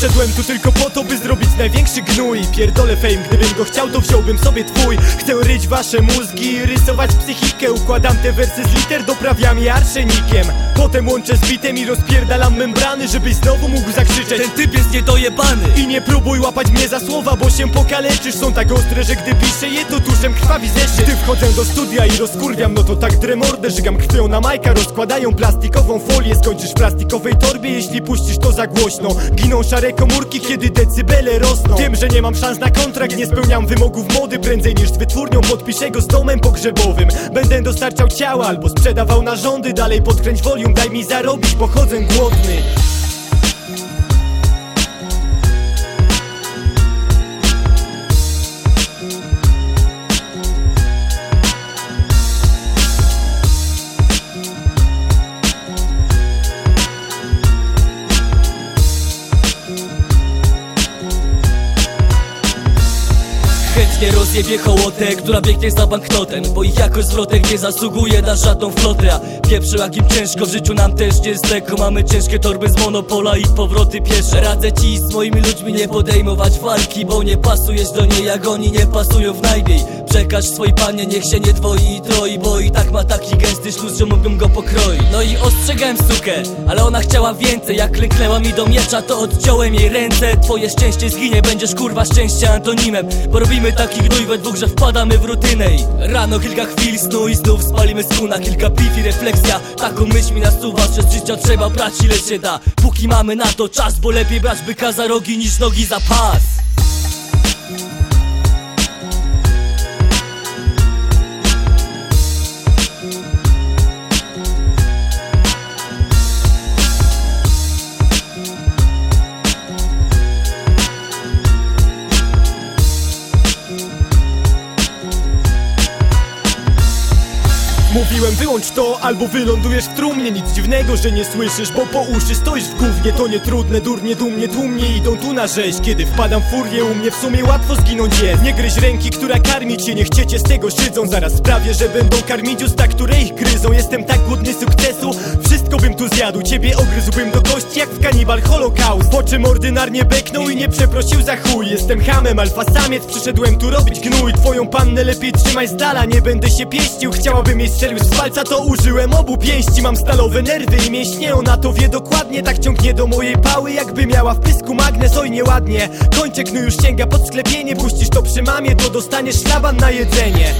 Przyszedłem tu tylko po to, by zrobić największy gnój. Pierdolę fame, gdybym go chciał, to wziąłbym sobie twój. Chcę ryć wasze mózgi, rysować psychikę. Układam te wersy z liter, doprawiam je arszenikiem Potem łączę z bitem i rozpierdalam membrany Żebyś znowu mógł zakrzyczeć. Ten typ jest niedojebany. I nie próbuj łapać mnie za słowa, bo się pokaleczysz. Są tak ostre, że gdy piszę je, to tuszem krwawi zeszyt Gdy wchodzę do studia i rozkurwiam, no to tak drę mordę Żygam. Krwią na majka, rozkładają plastikową folię. Skończysz w plastikowej torbie, jeśli puścisz to za głośno. Giną szare komórki, kiedy decybele rosną Wiem, że nie mam szans na kontrakt, nie spełniam wymogów mody Prędzej niż z wytwórnią podpiszę go z domem pogrzebowym. Będę dostarczał ciała albo sprzedawał narządy Dalej podkręć volume, daj mi zarobić, pochodzę głodny Chętnie rozjebie hołotę, która biegnie za banknotem. Bo ich jakość zwrotek nie zasługuje na żadną flotę. A pieprzył jak im ciężko, w życiu nam też nie jest lekko Mamy ciężkie torby z monopola i powroty piesze. Radzę ci z moimi ludźmi nie podejmować walki Bo nie pasujesz do niej, jak oni nie pasują w najmniej Przekaż swojej panie, niech się nie dwoi i troi Bo i tak ma taki gęsty śluz, że mógłbym go pokroić. No i ostrzegałem sukę, ale ona chciała więcej. Jak klęknęła mi do miecza, to odciąłem jej ręce. Twoje szczęście zginie, będziesz kurwa szczęścia antonimem Bo robimy taki gnój we dwóch, że wpadamy w rutynę I rano kilka chwil snu i znów spalimy skuna Kilka piw i refleksja, taką myśl mi nasuwa. Że z życia trzeba brać ile się da. Póki mamy na to czas, bo lepiej brać byka za rogi niż nogi za pas Mówiłem wyłącz to, albo wylądujesz w trumnie. Nic dziwnego, że nie słyszysz, bo po uszy stoisz w gównie. To nie trudne, durnie, dumnie, tłumnie idą tu na rzeź. Kiedy wpadam w furię, u mnie w sumie łatwo zginąć jest. Nie gryź ręki, która karmi cię, nie chcecie z tego szydzą Zaraz sprawię, że będą karmić usta, które ich gryzą. Jestem tak głodny sukcesu, tu zjadł. Ciebie ogryzłbym do kości, jak w kanibal holokaust. Po czym ordynarnie beknął i nie przeprosił za chuj. Jestem hamem, alfa samiec, przyszedłem tu robić gnój. Twoją pannę lepiej trzymaj z dala, nie będę się pieścił. Chciałabym jej strzelił z palca, to użyłem obu pięści. Mam stalowe nerwy i mięśnie, ona to wie dokładnie. Tak ciągnie do mojej pały, jakby miała w pysku magnes. Oj nieładnie, kończek no już sięga pod sklepienie. Puścisz to przy mamie, to dostaniesz szlaban na jedzenie